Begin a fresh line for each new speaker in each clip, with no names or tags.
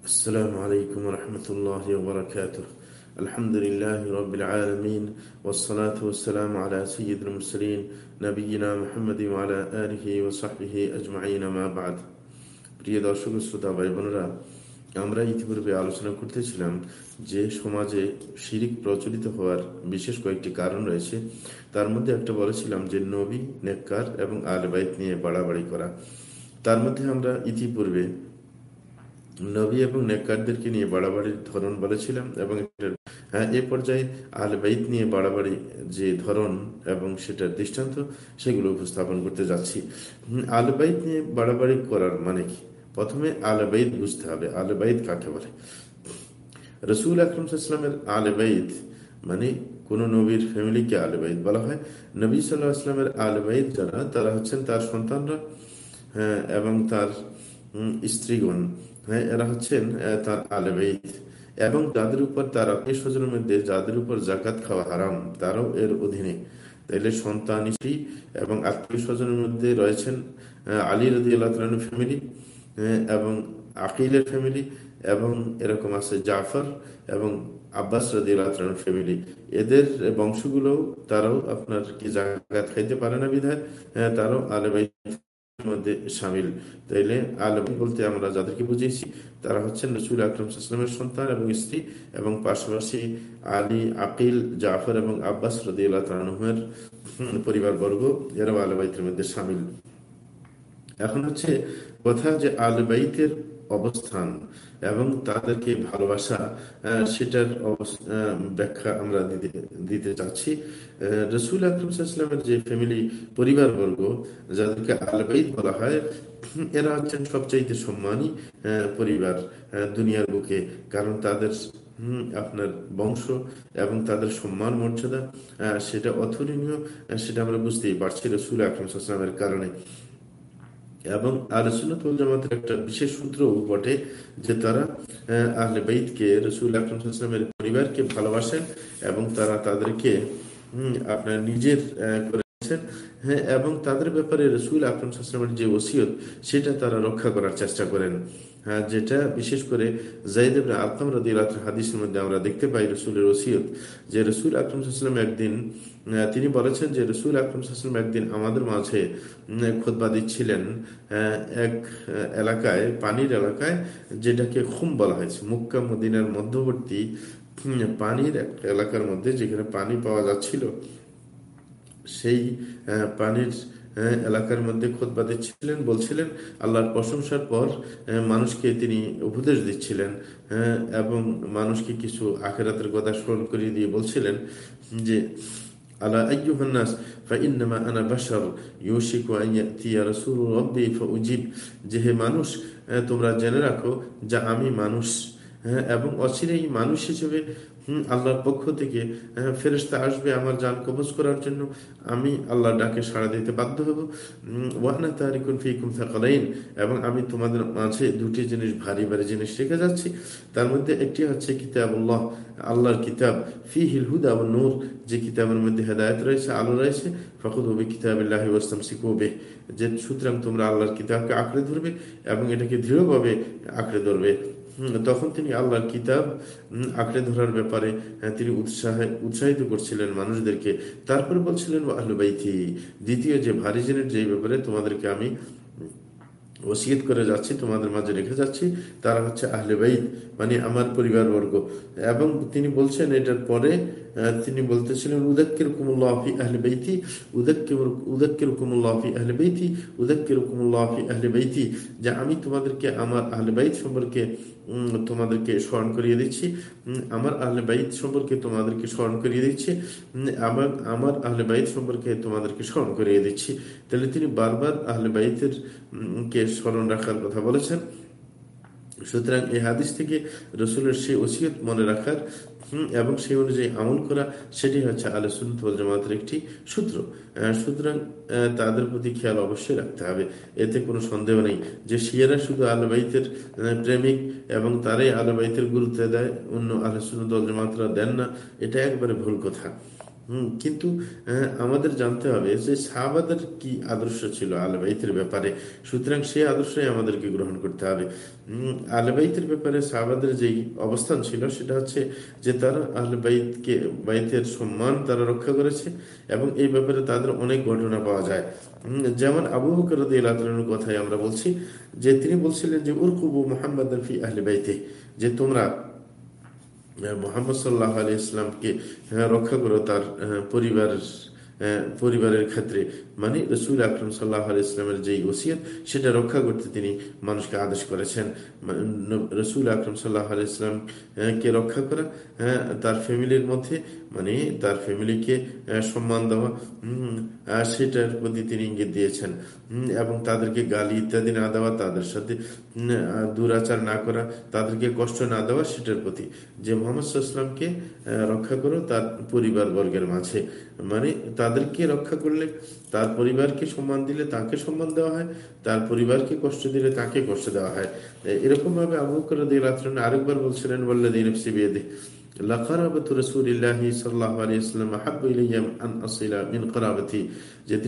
السلام عليكم ورحمة الله وبركاته الحمد لله رب العالمين والصلاة والسلام على سيد المرسلين نبينا محمد وعلى آله وصحبه أجمعين ما بعد প্রিয় দর্শক শ্রোতা ভাই বোনেরা আমরা ইতিপূর্বে আলোচনা করতেছিলাম যে সমাজে শিরিক প্রচলিত হওয়ার বিশেষ কয়েকটি কারণ রয়েছে তার মধ্যে একটা বলেছিলাম যে নবী নেককার এবং আলবাইত নিয়ে বাড়াবাড়ি করা তার মধ্যে আমরা ইতিপূর্বে নবী এবং নেককারদেরকে নিয়ে বাড়াবাড়ির ধরন বলেছিলাম এবং হ্যাঁ এ পর্যায়ে আল বাইত নিয়ে বাড়াবাড়ি যে ধরন এবং সেটার দৃষ্টান্ত, সেগুলো উপস্থাপন করতে যাচ্ছি। আল বাইত নিয়ে বাড়াবাড়ি করার মানে কি? প্রথমে আল বাইত বুঝতে হবে। আল বাইত কাকে বলে? রসুল আকরম সাল্লামের আল বাইত মানে কোন নবীর ফ্যামিলিকে আল বাইত বলা হয়। নবী সাল্লাহ আসলামের আল বাইত যারা, তারা হচ্ছেন তার সন্তানরা হ্যাঁ এবং তার স্ত্রীগণ। হ্যাঁ এরা হচ্ছেন তার আলবেদ এবং যাদের উপর তার আত্মীয় স্বজনের মধ্যে যাদের উপর জাকাত খাওয়া হারাম, তারাও এর অধীনে। তাইলে সন্তান স্ত্রী এবং আত্মীয় স্বজনের মধ্যে রয়েছেন আলী রদি আল্লাহ ফ্যামিলি এবং আকিলের ফ্যামিলি এবং এরকম আছে জাফর এবং আব্বাস রদি আল্লাহ ফ্যামিলি এদের বংশগুলো তারাও আপনার কি জাগাত খাইতে পারে না বিধায় তারাও আলেবাই মধ্যে সামিল। তাইলে আলম বলতে আমরা যাদেরকে বুঝিয়েছি, তারা হচ্ছেন রসুল আকরম সাল্লামের সন্তান এবং স্ত্রী এবং পাশাপাশি আলী, আকিল, জাফর এবং আব্বাস রদিউল্লাহ তালুমের পরিবার বর্গ এরাও আলবাইতের মধ্যে সামিল। এখন হচ্ছে কথা যে আলবাইতের অবস্থান এবং তাদেরকে ভালোবাসা সেটার ব্যাখ্যা আমরা দিতে চাচ্ছি। রসুল আকরমসাল্লামের যে ফ্যামিলি পরিবারবর্গ, যাদেরকে আলবাইদ বলা হয়, এরা হচ্ছেন সবচাইতে সম্মানী পরিবার দুনিয়ার বুকে। কারণ তাদের আপনার বংশ এবং তাদের সম্মান, মর্যাদা সেটা অতুলনীয় সেটা আমরা বুঝতেই পারছি রসুল আকরমসাল্লামের কারণে। এবং আলোচনাত জামাতের একটা বিশেষ সূত্র বটে যে তারা আহলে বৈদকে রসুল আকরমের পরিবারকে ভালোবাসেন এবং তারা তাদেরকে আপনার নিজের করেছেন হ্যাঁ এবং তাদের ব্যাপারে রসুল আকরমের যে ওসিয়ত, সেটা তারা রক্ষা করার চেষ্টা করেন। হ্যাঁ যেটা বিশেষ করে জাইদ আলকাম রদি হাদিসের মধ্যে আমরা দেখতে পাই রসুলের ওসিয়ত, যে রসুল আকরম একদিন তিনি বলেছেন যে রসুল আকরম একদিন আমাদের মাঝে খোদবা দিচ্ছিলেন এক এলাকায়, পানির এলাকায়, যেটাকে খুম বলা হয়েছে। মুক্কা, মদিনার মধ্যবর্তী পানির এলাকার মধ্যে যেখানে পানি পাওয়া যাচ্ছিল, সেই পানির এলাকার মধ্যে খোদবা দিচ্ছিলেন, বলছিলেন, আল্লাহর প্রশংসার পর মানুষকে তিনি উপদেশ দিচ্ছিলেন এবং মানুষকে কিছু আখেরাতের কথা স্মরণ করিয়ে দিয়ে বলছিলেন যে, আলা আইয়ুহান্নাস ফাইন্নামা আনা বাশার ইউশিকু আন ইয়াতি রাসূল রাব্বি ফাউজিব যে হে মানুষ তোমরা জেনে রাখো, যা আমি মানুষ হ্যাঁ এবং অচিরেই মানুষ হিসেবে আল্লাহর পক্ষ থেকে ফেরেস্তা আসবে আমার যান কবজ করার জন্য। আমি আল্লাহর ডাকে সাড়া দিতে বাধ্য হব। ওয়ানা তারিকুন ফিকুম থাকালাইন এবং আমি তোমাদের মাঝে দুটি জিনিস, ভারী ভারী জিনিস রেখে যাচ্ছি। তার মধ্যে একটি হচ্ছে কিতাব আল্লাহ আল্লাহর কিতাব ফি হিল হুদা নূর। যে কিতাবের মধ্যে হেদায়ত রয়েছে, আলো রয়েছে। ফখুদ হবে কিতাবিল্লাহ ওয়াস্তাম শিখবে যে সুতরাং তোমরা আল্লাহর কিতাবকে আঁকড়ে ধরবে এবং এটাকে দৃঢ়ভাবে আঁকড়ে ধরবে। তখন তিনি আল্লাহর কিতাব আঁকড়ে ধরার ব্যাপারে তিনি উৎসাহে, উৎসাহিত করছিলেন মানুষদেরকে। তারপরে বলছিলেন আহলুবাইথি দ্বিতীয় যে ভারিজেনের যে ব্যাপারে তোমাদেরকে আমি ওসিয়ত করে যাচ্ছি, তোমাদের মাঝে রেখে যাচ্ছি। তারা হচ্ছে আহলে বাইদ মানে আমার পরিবারবর্গ। এবং তিনি বলছেন, এটার পরে তিনি বলতেছিলেন উদাক্কির কুমুল্লাহি আহলে বেইতি উদাক্কির কুমুল্লাহি আহলে বেইতি উদাক্কির কুমুল্লাহি আহলে বেইতি। যে আমি তোমাদেরকে, আমার আহলে বাইত সম্পর্কে তোমাদেরকে স্মরণ করিয়ে দিচ্ছি। আমার আহলে বাইত সম্পর্কে তোমাদেরকে স্মরণ করিয়ে দিচ্ছি। আমার আমার আহলে বাইত সম্পর্কে তোমাদেরকে স্মরণ করিয়ে দিচ্ছি। তাহলে তিনি বারবার আহলে বাইতের কে স্মরণ রাখার কথা বলেছেন। সুতরাং এই হাদিস থেকে রসুলের সেই ওসিয়ত মনে রাখার এবং সেই অনুযায়ী আমল করা, সেটি হচ্ছে আলোচনা জামাতের একটি সূত্র। সুতরাং তাদের প্রতি খেয়াল অবশ্যই রাখতে হবে। এতে কোনো সন্দেহ নেই যে শিয়ারা শুধু আলবাইতের প্রেমিক এবং তারাই আলবাইতের গুরুত্ব দেয়, অন্য আলোচনা দল জামাতরা দেন না। এটা একবারে ভুল কথা। হুম, কিন্তু আমাদের জানতে হবে যে সাহাবাদের কি আদর্শ ছিল আলবাইতের ব্যাপারে? সুতরাং সেই আদর্শই আমাদেরকে গ্রহণ করতে হবে। আলবাইতের ব্যাপারে সাহাবাদের যেই অবস্থান ছিল, সেটা হচ্ছে যে তারা আলবাইতকে বাইতের সম্মান তারা রক্ষা করেছে এবং এই ব্যাপারে তাদের অনেক ঘটনা পাওয়া যায়। যেমন আবু বকর কথাই আমরা বলছি, যে তিনি বলছিলেন যে, উরকুবু মোহাম্মদ ফি আহলে বাইতে যে তোমরা মোহাম্মদ সাল্লাহ আলি ইসলামকে রক্ষা করো তার পরিবার পরিবারের ক্ষেত্রে। মানে রসুল আকরম সাল্লাহ আলি ইসলামের যেই ওসিয়ত, সেটা রক্ষা করতে তিনি মানুষকে আদেশ করেছেন। রসুল আকরম সাল্লাহ আলি ইসলামকে রক্ষা করা তার ফ্যামিলির মধ্যে মানে তার ফ্যামিলিকে সম্মান দেওয়া সেটার প্রতি তিনি ইঙ্গিত দিয়েছেন। এবং তাদেরকে গালি ইত্যাদি না দেওয়া, তাদের সাথে দুরাচার না করা, তাদেরকে কষ্ট না দেওয়া, সেটার প্রতি। যে মোহাম্মদ ইসলামকে রক্ষা করো, তার পরিবার বর্গের মাঝে। মানে তাদেরকে রক্ষা করলে তার পরিবারকে সম্মান দিলে তাকে সম্মান দেওয়া হয়, তার পরিবারকে কষ্ট দিলে তাকে কষ্ট দেওয়া হয়। এরকম ভাবে আবু আরেকবার বলছিলেন বললে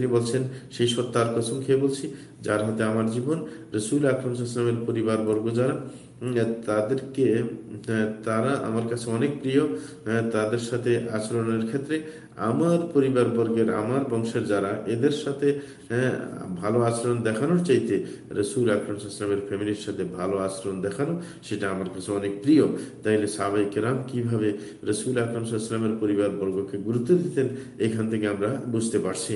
বলছেন, সেই সত্তার কসম খেয়ে বলছি, যার হাতে আমার জীবন, রসুল আকরমের পরিবার বর্গ যারা তাদেরকে তারা আমার কাছে অনেক প্রিয় তাদের সাথে আচরণের ক্ষেত্রে আমার পরিবার বর্গের আমার বংশের যারা, এদের সাথে ভালো আচরণ দেখানোর চাইতে রসুল আকরমের ফ্যামিলির সাথে ভালো আচরণ দেখানো, সেটা আমার কাছে অনেক প্রিয়। তাইলে সাবাই কেরাম কীভাবে রসুল আকরমের পরিবার বর্গকে গুরুত্ব দিতেন, এখান থেকে আমরা বুঝতে পারছি।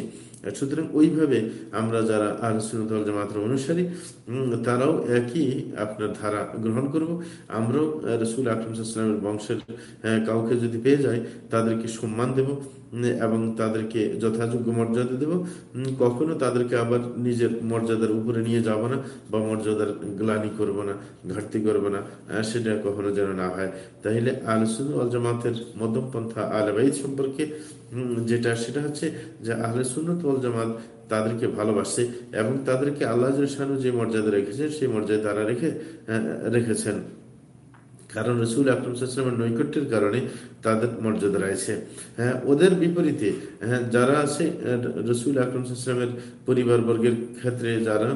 সুতরাং ওইভাবে আমরা যারা আহসুল জামাত অনুসারী তারাও একই আপনার ধারা গ্রহণ করব। আমরাও রসুল আকরমসাল্লামের বংশের কাউকে যদি পেয়ে যাই তাদেরকে সম্মান দেব এবং তাদেরকে যথাযোগ্য মর্যাদা দেব। কখনো তাদেরকে আবার নিজের মর্যাদার উপরে নিয়ে যাব না, বা মর্যাদার গ্লানি করব না, ঘাটতি করব না সেটা কখনো যেন না হয়। তাহলে আলসুল জামাতের মধ্যমপন্থা আলবাইদ সম্পর্কে যেটা, সেটা হচ্ছে যে আহলে সুন্নত জামাত তাদেরকে ভালোবাসে এবং তাদেরকে আল্লাহ যে মর্যাদা রেখেছেন সেই মর্যাদা তারা রেখে রেখেছেন। কারণ রসুল আকরমের নৈকট্যের কারণে তাদের মর্যাদা রয়েছে। হ্যাঁ ওদের বিপরীতে হ্যাঁ যারা আছে রসুল আকরমের পরিবার বর্গের ক্ষেত্রে যারা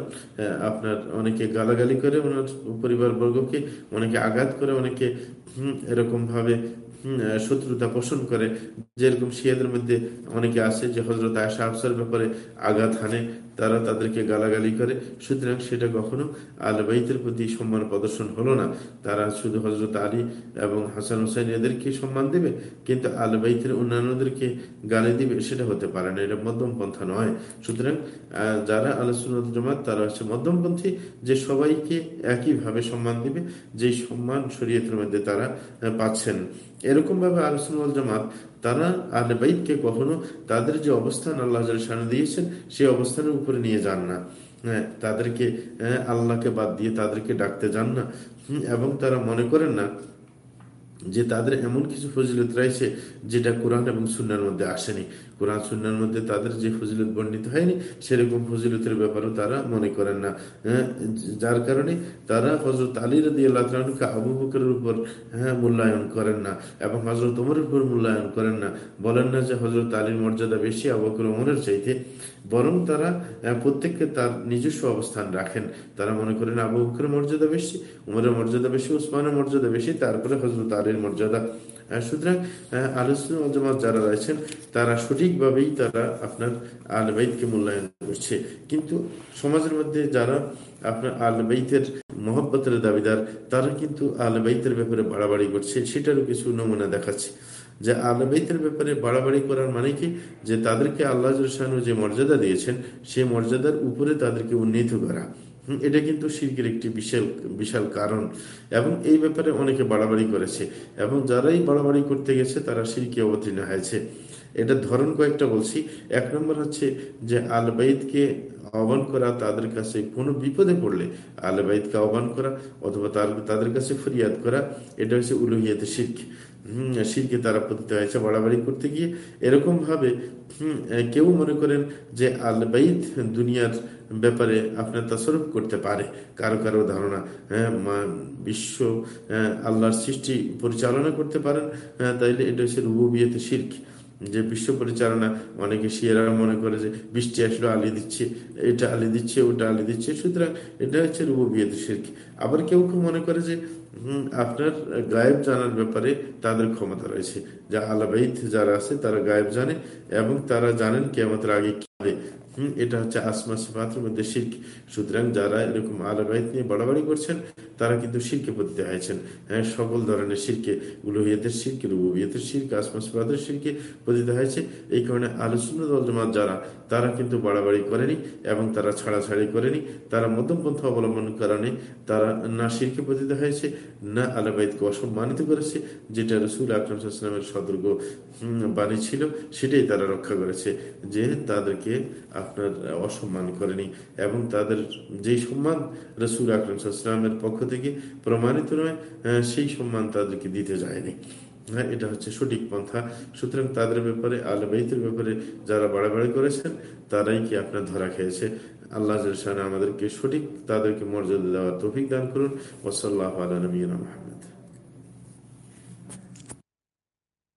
আপনার অনেকে গালাগালি করে ওনার পরিবার বর্গকে অনেকে আঘাত করে, অনেকে এরকম ভাবে শত্রুতা পোষণ করে যেরকম শিয়াদের মধ্যে অনেকে আছে যে হজরত আয়সা আফসার ব্যাপারে আঘাত হানে, তারা তাদেরকে গালাগালি করে। সুতরাং সেটা কখনো আল বাইতের প্রতি সম্মান প্রদর্শন হলো না। তারা শুধু হজরত আলী এবং হাসান হুসাইন এদেরকে সম্মান দেবে, কিন্তু আল বাইতের অন্যান্যদেরকে গালি দিবে, সেটা হতে পারে না। এটা মধ্যম পন্থা নয়। সুতরাং যারা আলোচনা জমাত, তারা হচ্ছে মধ্যমপন্থী যে সবাইকে একইভাবে সম্মান দিবে যে সম্মান শরীয়তের মধ্যে তারা পাচ্ছেন। এরকম ভাবে আলোচনা জামাত তারা আহলে বাইককে কখনো তাদের যে অবস্থান আল্লাহ সামনে দিয়েছেন সেই অবস্থানের উপরে নিয়ে যান না। হ্যাঁ তাদেরকে হ্যাঁ, আল্লাহকে বাদ দিয়ে তাদেরকে ডাকতে যান না। এবং তারা মনে করেন না যে তাদের এমন কিছু ফজিলত রয়েছে যেটা কোরআন এবং সুন্নার মধ্যে আসেনি। কোরআন সুন্নার মধ্যে তাদের যে ফজিলত বর্ণিত হয়নি সেরকম ফজিলতের ব্যাপারেও তারা মনে করেন না। হ্যাঁ, যার কারণে তারা হজরত আলী রদি আল্লাহকে আবু বকরের উপর হ্যাঁ মূল্যায়ন করেন না এবং হজরত ওমরের উপর মূল্যায়ন করেন না। বলেন না যে হজরত আলীর মর্যাদা বেশি আবু বকর ওমরের চাইতে। বরং তারা প্রত্যেককে তার নিজস্ব অবস্থান রাখেন। তারা মনে করেন আবু বকরের মর্যাদা বেশি, উমরের মর্যাদা বেশি, উসমানের মর্যাদা বেশি, তারপরে হজরত আলীর মর্যাদা। সুতরাং আলোচনা যারা রয়েছেন, তারা সঠিকভাবেই তারা আপনার মূল্যায়ন করছে। কিন্তু সমাজের মধ্যে যারা আপনার আলবাইতের মহব্বতের দাবিদার, তারা কিন্তু আলবাইতের ব্যাপারে বাড়াবাড়ি করছে। সেটারও কিছু নমুনা দেখাচ্ছে। যে আলবাইতের ব্যাপারে বাড়াবাড়ি করার মানে কি? যে তাদেরকে আল্লাহ যে মর্যাদা দিয়েছেন, সেই মর্যাদার উপরে তাদেরকে উন্নীত করা। এটা কিন্তু শিল্পের একটি বিশাল বিশাল কারণ। এবং এই ব্যাপারে অনেকে বাড়াবাড়ি করেছে। এবং যারাই বাড়াবাড়ি করতে গেছে, তারা শিল্পে অবতীর্ণ হয়েছে। এটা ধরন কয়েকটা বলছি। এক নম্বর হচ্ছে যে আলবাইদকে আহ্বান করা তাদের কাছে কোনো বিপদে পড়লে আলবাইদকে আহ্বান করা অথবা তাদের কাছে ফরিয়াদ করা, এটা হচ্ছে উলুহিয়াতে শির্ক। শিরকে তারা পতিত হয়েছে, বাড়াবাড়ি করতে গিয়ে। এরকম ভাবে কেউ মনে করেন যে আল বাইদ দুনিয়ার ব্যাপারে আপনার তাসরফ করতে পারে, কারও কারও ধারণা। হ্যাঁ বিশ্ব আল্লাহর সৃষ্টি পরিচালনা করতে পারেন তাইলে এটা হচ্ছে রুবিয়তে শির্ক। যে বিশ্ব পরিচালনা, অনেকে শিয়ারা মনে করে যে বৃষ্টি আসলে, আলি দিচ্ছে, এটা আলি দিচ্ছে, ওটা আলি দিচ্ছে, সুতরাং এটা হচ্ছে রুবিয়ত শির্ক আবার কেউ কেউ মনে করে যে আপনার গায়েব জানার ব্যাপারে তাদের ক্ষমতা রয়েছে। যা আলাবাইদ যারা আছে, তারা গায়েব জানে এবং তারা জানেন কেমতের আগে কি হবে। এটা হচ্ছে আসমা মধ্যে শির্ক। সুতরাং যারা এরকম আলাবাইদ নিয়ে বাড়াবাড়ি করছেন তারা কিন্তু শিরকে পতিত হয়েছেন হ্যাঁ সকল ধরনের শিরকে, উলুহিয়তের শিরকে রুবিয়তের শিরকে আসমা সিফাতের শিরকে পতিত হয়েছে। এই কারণে আলোচনা দল জমাত যারা, তারা কিন্তু বাড়াবাড়ি করেনি এবং তারা ছাড়াছাড়ি করেনি। তারা মধ্যম পন্থা অবলম্বন কারণে তারা না শিরকে পতিত হয়েছে, না আলাবাইদকে অসম্মানিত করেছে, যেটা রসুল আকরমের সতর্ক বাণী ছিল, সেটাই তারা রক্ষা করেছে। যে তাদেরকে আপনার অসম্মান করেনি এবং তাদের যেই সম্মান রসুল আকরমের পক্ষ থেকে প্রমাণিত নয় সেই সম্মান তাদেরকে দিতে যায়নি। হ্যাঁ এটা হচ্ছে সঠিক পন্থা। সুতরাং তাদের ব্যাপারে আলবাইতের ব্যাপারে যারা বাড়াবাড়ি করেছেন, তারাই কি আপনার ধরা খেয়েছে? আল্লাহ আমাদেরকে সঠিক, তাদেরকে মর্যাদা দেওয়ার তৌফিক দান করুন। ওসল্লাহ আলা মাহমুদ